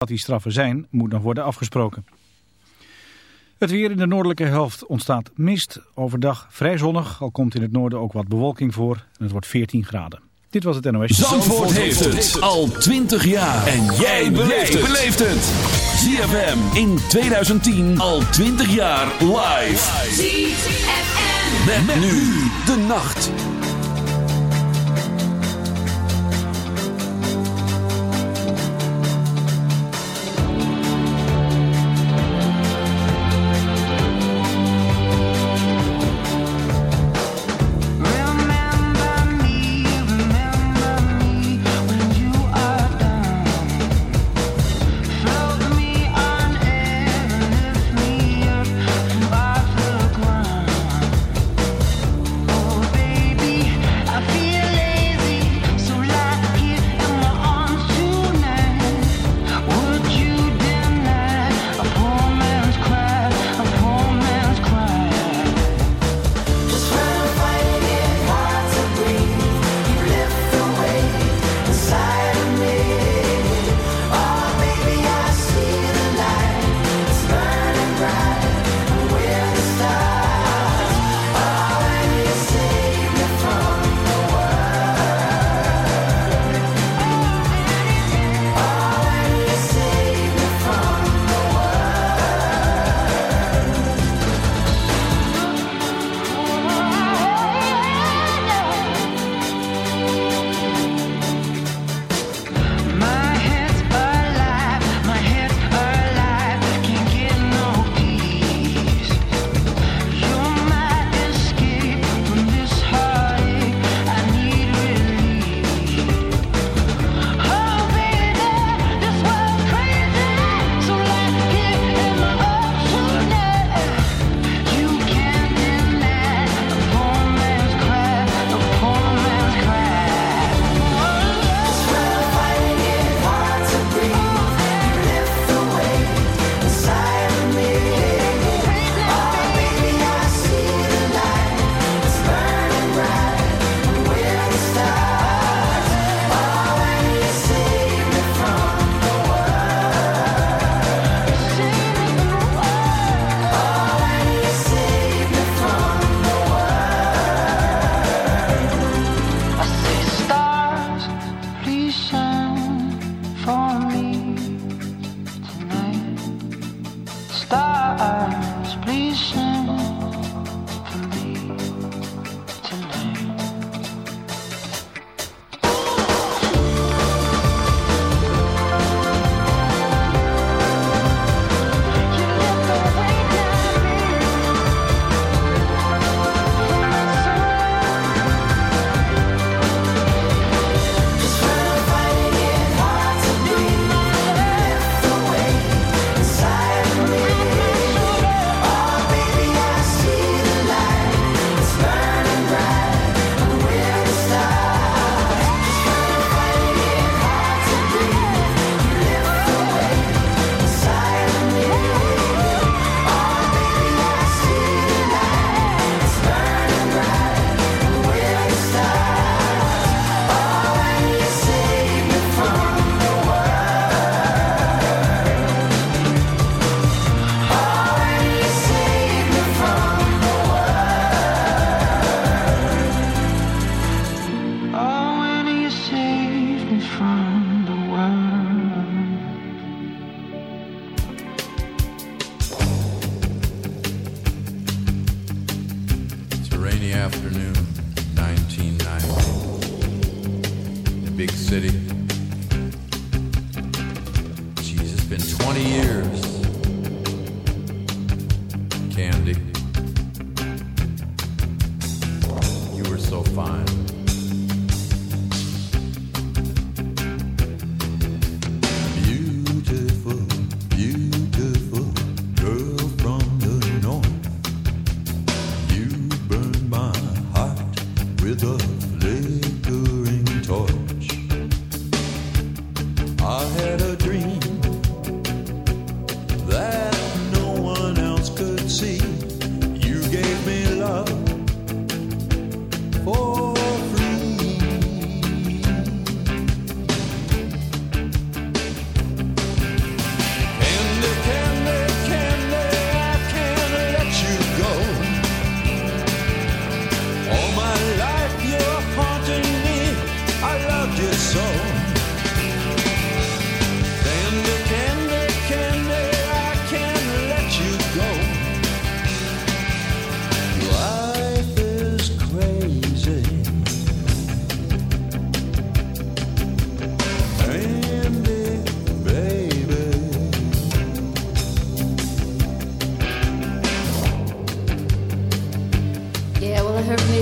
Wat die straffen zijn, moet nog worden afgesproken. Het weer in de noordelijke helft ontstaat mist. Overdag vrij zonnig, al komt in het noorden ook wat bewolking voor. En het wordt 14 graden. Dit was het NOS. Zandvoort, Zandvoort heeft het al 20 jaar. En jij beleeft het. ZFM in 2010 al 20 jaar live. ZFM. Met, met nu de nacht.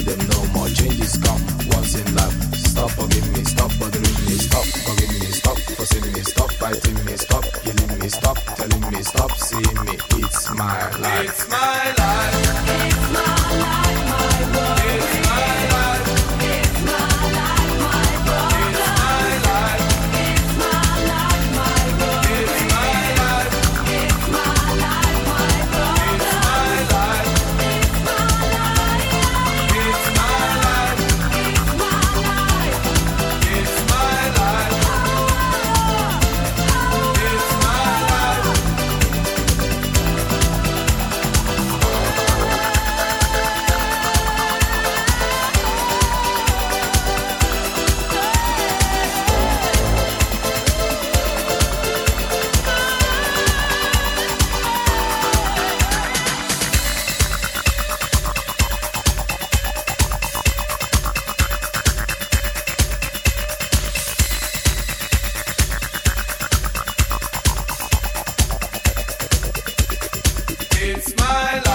them my life.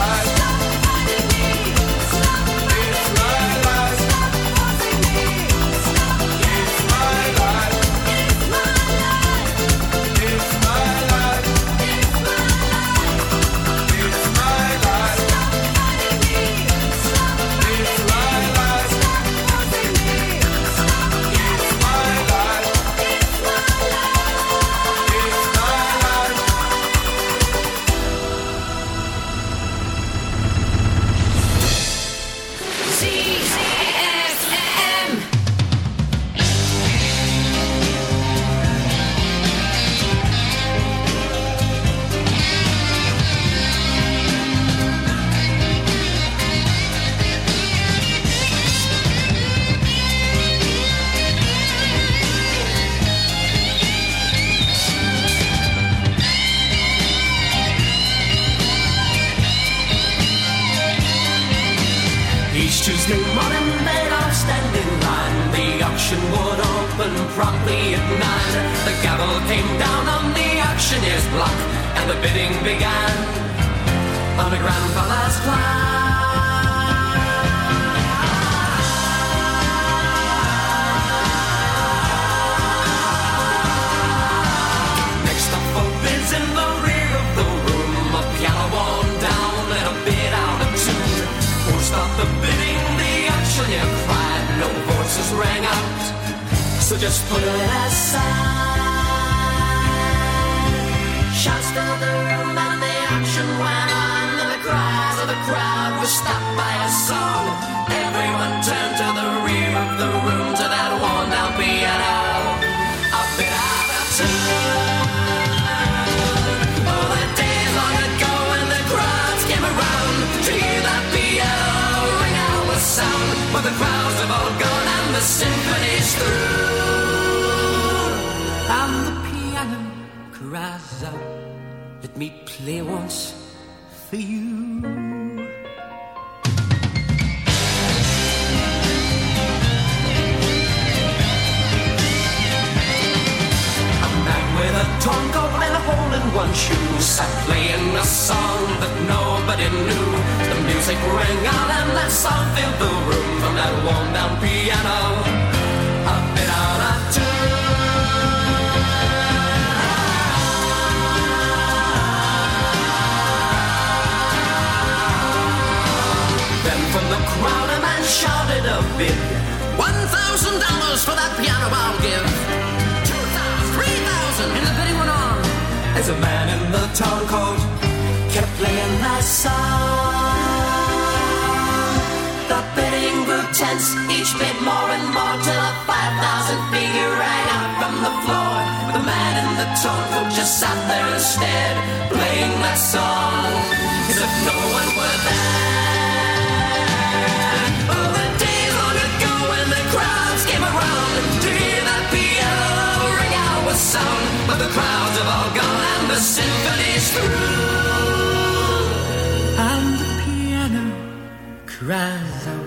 symphony's through. And the piano cries out, let me play once for you. with a torn coat and a hole in one shoe Sat playing a song that nobody knew The music rang out and that song filled the room From that worn down piano as a man in the town coat kept playing that song. Bidding tense, each bit more and more till a 5,000 figure rang out from the floor. The man in the tone coat just sat there instead, playing that song as if no one were there. Oh, the days long ago when the crowds came around to hear that piano ring out with sound. But the crowds have all gone and the symphony's through. And the piano cries out,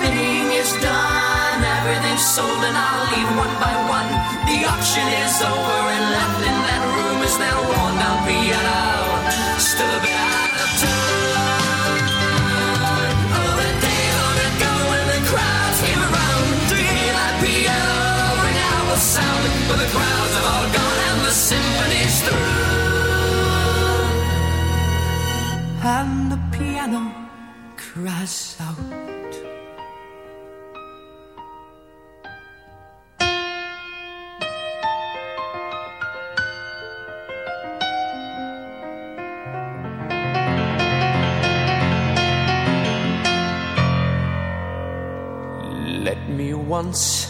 Bidding is done. Everything's sold and I'll leave one by one. The auction is over and left in that room is worn down piano. Still a bit out of tune. Oh, the day the crowds came around to hear that piano ring out sound. But the crowds have all gone and the symphony's through. And the piano cries once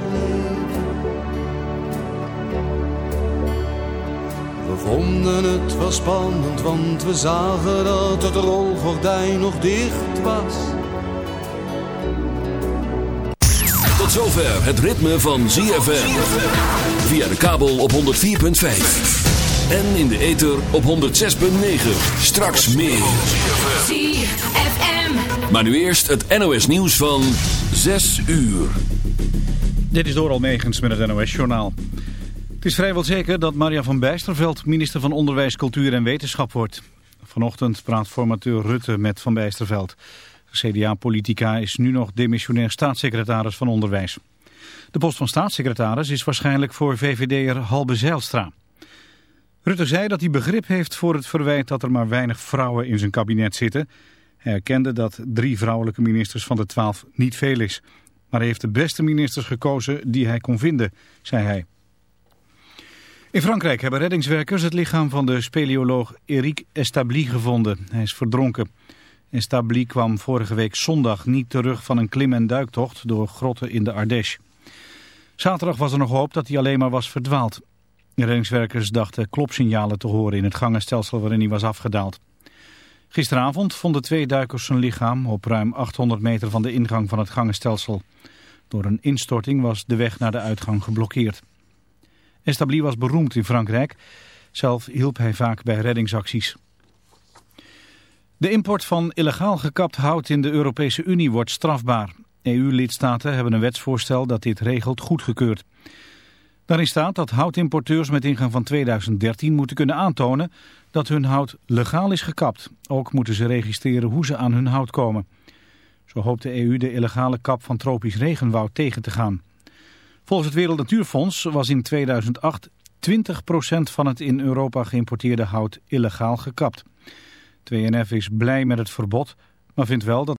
vonden het wel spannend, want we zagen dat het rolgordijn nog dicht was. Tot zover het ritme van ZFM. Via de kabel op 104.5. En in de ether op 106.9. Straks meer. ZFM. Maar nu eerst het NOS nieuws van 6 uur. Dit is Doral Megens met het NOS-journaal. Het is vrijwel zeker dat Maria van Bijsterveld minister van Onderwijs, Cultuur en Wetenschap wordt. Vanochtend praat formateur Rutte met Van Bijsterveld. CDA-politica is nu nog demissionair staatssecretaris van Onderwijs. De post van staatssecretaris is waarschijnlijk voor VVD'er Halbe Zijlstra. Rutte zei dat hij begrip heeft voor het verwijt dat er maar weinig vrouwen in zijn kabinet zitten. Hij erkende dat drie vrouwelijke ministers van de twaalf niet veel is. Maar hij heeft de beste ministers gekozen die hij kon vinden, zei hij. In Frankrijk hebben reddingswerkers het lichaam van de speleoloog Eric Establi gevonden. Hij is verdronken. Establi kwam vorige week zondag niet terug van een klim- en duiktocht door grotten in de Ardèche. Zaterdag was er nog hoop dat hij alleen maar was verdwaald. De reddingswerkers dachten klopsignalen te horen in het gangenstelsel waarin hij was afgedaald. Gisteravond vonden twee duikers zijn lichaam op ruim 800 meter van de ingang van het gangenstelsel. Door een instorting was de weg naar de uitgang geblokkeerd. Establi was beroemd in Frankrijk. Zelf hielp hij vaak bij reddingsacties. De import van illegaal gekapt hout in de Europese Unie wordt strafbaar. EU-lidstaten hebben een wetsvoorstel dat dit regelt goedgekeurd. Daarin staat dat houtimporteurs met ingang van 2013 moeten kunnen aantonen dat hun hout legaal is gekapt. Ook moeten ze registreren hoe ze aan hun hout komen. Zo hoopt de EU de illegale kap van tropisch regenwoud tegen te gaan. Volgens het Wereld Natuurfonds was in 2008 20% van het in Europa geïmporteerde hout illegaal gekapt. 2NF is blij met het verbod, maar vindt wel dat